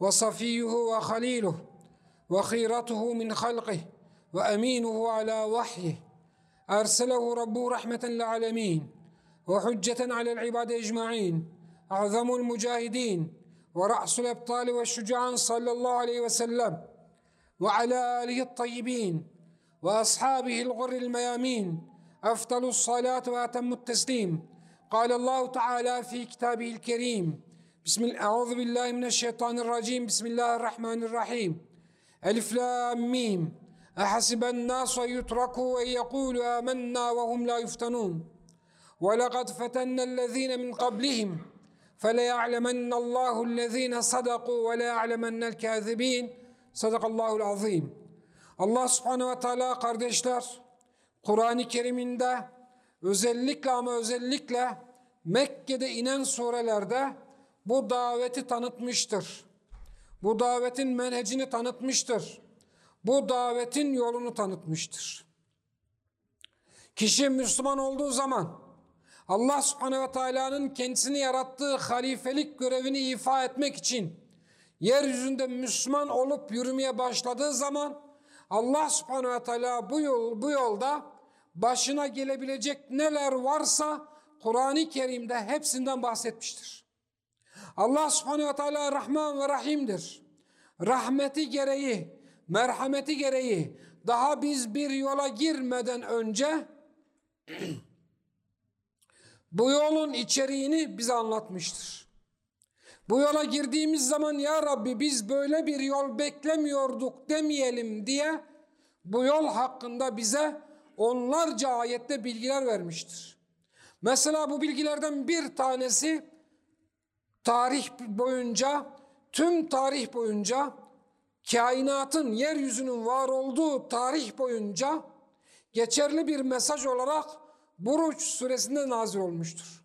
وصفيه وخليله وخيرته من خلقه وأمينه على وحيه. أرسله ربه رحمة للعالمين وحجة على العباد أجمعين أعظم المجاهدين ورأس الأبطال والشجعان صلى الله عليه وسلم وعلى آله الطيبين وأصحابه الغر الميامين. أفضل الصلاة وأتم التسليم. قال الله تعالى في كتابه الكريم بسم الله أعوذ بالله من الشيطان الرجيم بسم الله الرحمن الرحيم ألف لام ميم أحسب الناس أن يتركوا أن يقولوا آمنا وهم لا يفتنون ولقد فتنا الذين من قبلهم فليعلمن الله الذين صدقوا وليعلمن الكاذبين Sadakallahul azim. Allah subhanehu ve teala kardeşler Kur'an-ı Kerim'inde özellikle ama özellikle Mekke'de inen surelerde bu daveti tanıtmıştır. Bu davetin menhecini tanıtmıştır. Bu davetin yolunu tanıtmıştır. Kişi Müslüman olduğu zaman Allah subhanehu ve teala'nın kendisini yarattığı halifelik görevini ifa etmek için yeryüzünde Müslüman olup yürümeye başladığı zaman Allah subhanehu ve teala bu, yol, bu yolda başına gelebilecek neler varsa Kur'an-ı Kerim'de hepsinden bahsetmiştir. Allah subhanehu ve teala Rahman ve Rahim'dir. Rahmeti gereği, merhameti gereği daha biz bir yola girmeden önce bu yolun içeriğini bize anlatmıştır. Bu yola girdiğimiz zaman ya Rabbi biz böyle bir yol beklemiyorduk demeyelim diye bu yol hakkında bize onlarca ayette bilgiler vermiştir. Mesela bu bilgilerden bir tanesi tarih boyunca tüm tarih boyunca kainatın yeryüzünün var olduğu tarih boyunca geçerli bir mesaj olarak Buruç suresinde nazil olmuştur.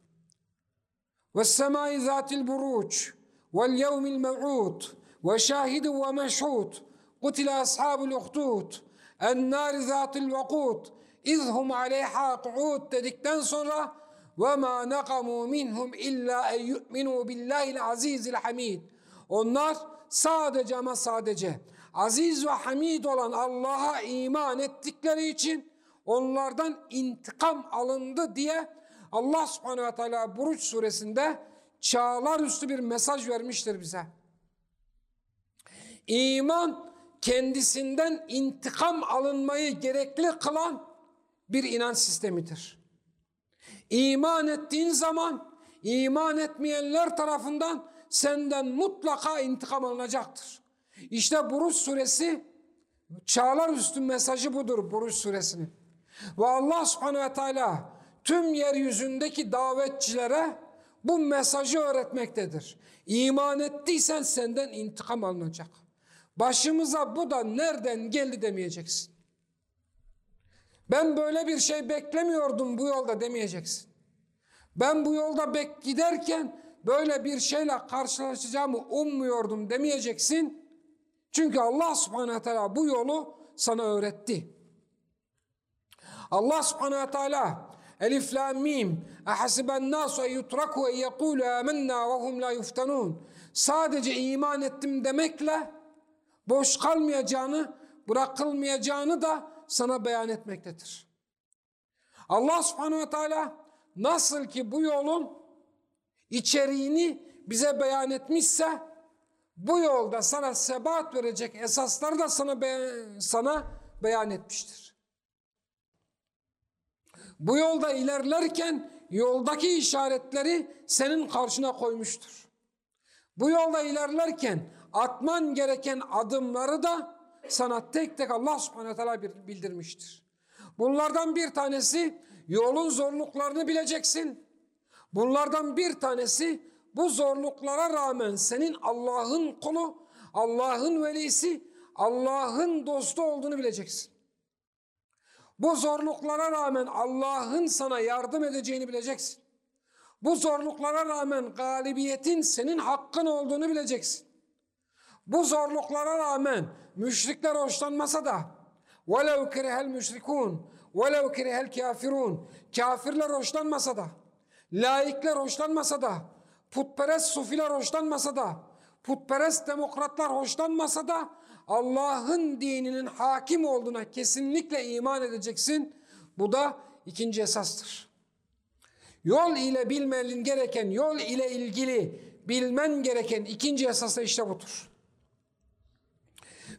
Ve semai zatil buruç vel yevmil mev'ud ve şahidi ve meşhud kutile ashabul uhdud en nar zatil vakud izhum aleyha ku'ud dedikten sonra وَمَا نَقَمُوا مِنْهُمْ اِلَّا اَنْ يُؤْمِنُوا بِاللّٰهِ الْعَز۪يزِ الْحَم۪يدِ Onlar sadece ama sadece aziz ve hamid olan Allah'a iman ettikleri için onlardan intikam alındı diye Allah subhanehu ve teala Buruç suresinde çağlar üstü bir mesaj vermiştir bize. İman kendisinden intikam alınmayı gerekli kılan bir inanç sistemidir. İman ettiğin zaman iman etmeyenler tarafından senden mutlaka intikam alınacaktır. İşte Buruç suresi çağlar üstü mesajı budur Buruç suresinin. Ve Allah subhanehu ve teala tüm yeryüzündeki davetçilere bu mesajı öğretmektedir. İman ettiysen senden intikam alınacak. Başımıza bu da nereden geldi demeyeceksin. Ben böyle bir şey beklemiyordum bu yolda demeyeceksin. Ben bu yolda bek giderken böyle bir şeyle karşılaşacağımı ummuyordum demeyeceksin. Çünkü Allah subhanehu teala bu yolu sana öğretti. Allah subhanehu teala Elif la mim ehasiben nasu en yutraku en yekulu amennâ ve hum la yuftanun sadece iman ettim demekle boş kalmayacağını bırakılmayacağını da sana beyan etmektedir. Allah subhanehu ve teala nasıl ki bu yolun içeriğini bize beyan etmişse bu yolda sana sebat verecek esasları da sana beyan, sana beyan etmiştir. Bu yolda ilerlerken yoldaki işaretleri senin karşına koymuştur. Bu yolda ilerlerken atman gereken adımları da sana tek tek Allah subhanahu teala bildirmiştir. Bunlardan bir tanesi yolun zorluklarını bileceksin. Bunlardan bir tanesi bu zorluklara rağmen senin Allah'ın kulu, Allah'ın velisi, Allah'ın dostu olduğunu bileceksin. Bu zorluklara rağmen Allah'ın sana yardım edeceğini bileceksin. Bu zorluklara rağmen galibiyetin senin hakkın olduğunu bileceksin. Bu zorluklara rağmen müşrikler hoşlanmasa da وَلَوْ كَرِهَ الْمُشْرِكُونَ وَلَوْ كَرِهَ الْكَافِرُونَ Kafirler hoşlanmasa da, laikler hoşlanmasa da, putperest sufiler hoşlanmasa da, putperest demokratlar hoşlanmasa da Allah'ın dininin hakim olduğuna kesinlikle iman edeceksin. Bu da ikinci esastır. Yol ile bilmen gereken, yol ile ilgili bilmen gereken ikinci esas da işte budur.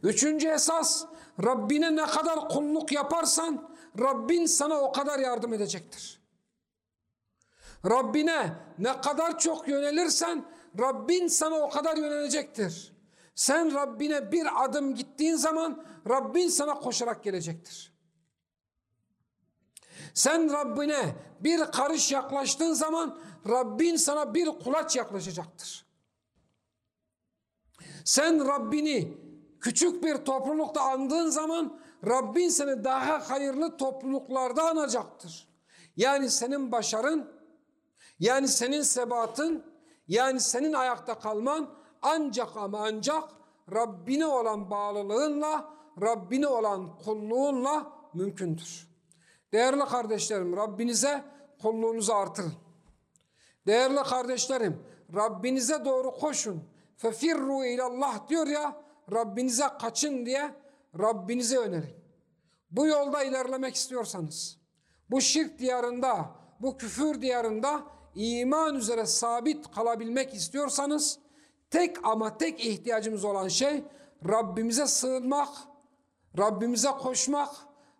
Üçüncü esas, Rabbine ne kadar kulluk yaparsan, Rabbin sana o kadar yardım edecektir. Rabbine ne kadar çok yönelirsen, Rabbin sana o kadar yönelecektir. Sen Rabbine bir adım gittiğin zaman, Rabbin sana koşarak gelecektir. Sen Rabbine bir karış yaklaştığın zaman Rabbin sana bir kulaç yaklaşacaktır. Sen Rabbini küçük bir toplulukta andığın zaman Rabbin seni daha hayırlı topluluklarda anacaktır. Yani senin başarın, yani senin sebatın, yani senin ayakta kalman ancak ama ancak Rabbine olan bağlılığınla, Rabbine olan kulluğunla mümkündür. Değerli kardeşlerim Rabbinize kulluğunuzu artırın. Değerli kardeşlerim Rabbinize doğru koşun. Fefirru ilallah diyor ya Rabbinize kaçın diye Rabbinize yönelin. Bu yolda ilerlemek istiyorsanız, bu şirk diyarında, bu küfür diyarında iman üzere sabit kalabilmek istiyorsanız tek ama tek ihtiyacımız olan şey Rabbimize sığınmak, Rabbimize koşmak,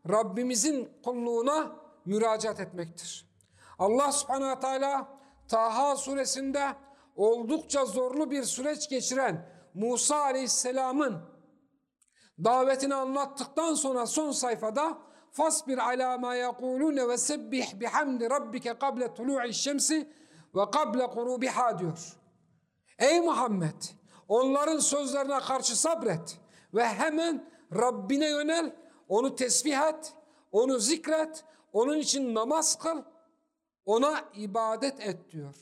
Rabbimizin kulluğuna müracaat etmektir. Allah subhanahu teala Taha suresinde oldukça zorlu bir süreç geçiren Musa aleyhisselamın davetini anlattıktan sonra son sayfada fasbir ala ma yekulune ve sebbih bihamdi rabbike kable tulu'i şemsi ve kable gurubiha diyor. Ey Muhammed onların sözlerine karşı sabret ve hemen Rabbine yönel onu tesbih et, onu zikret, onun için namaz kıl, ona ibadet et diyor.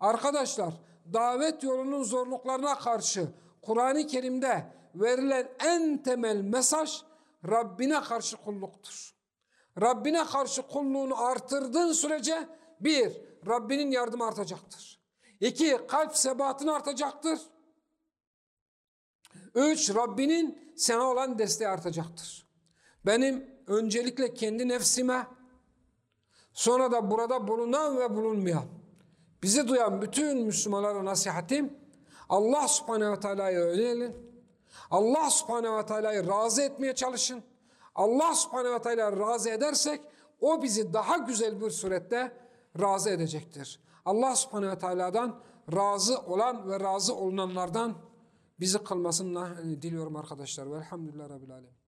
Arkadaşlar davet yolunun zorluklarına karşı Kur'an-ı Kerim'de verilen en temel mesaj Rabbine karşı kulluktur. Rabbine karşı kulluğunu artırdığın sürece bir, Rabbinin yardımı artacaktır. İki, kalp sebatın artacaktır. Üç, Rabbinin sana olan desteği artacaktır. Benim öncelikle kendi nefsime, sonra da burada bulunan ve bulunmayan, bizi duyan bütün Müslümanlara nasihatim, Allah subhanehu ve teala'ya yönelin. Allah subhanehu ve teala'yı razı etmeye çalışın. Allah subhanehu ve teala'yı razı edersek, o bizi daha güzel bir surette razı edecektir. Allah subhanehu ve teala'dan razı olan ve razı olunanlardan bizi kılmasını diliyorum arkadaşlar. Velhamdülillah Rabbil Alem.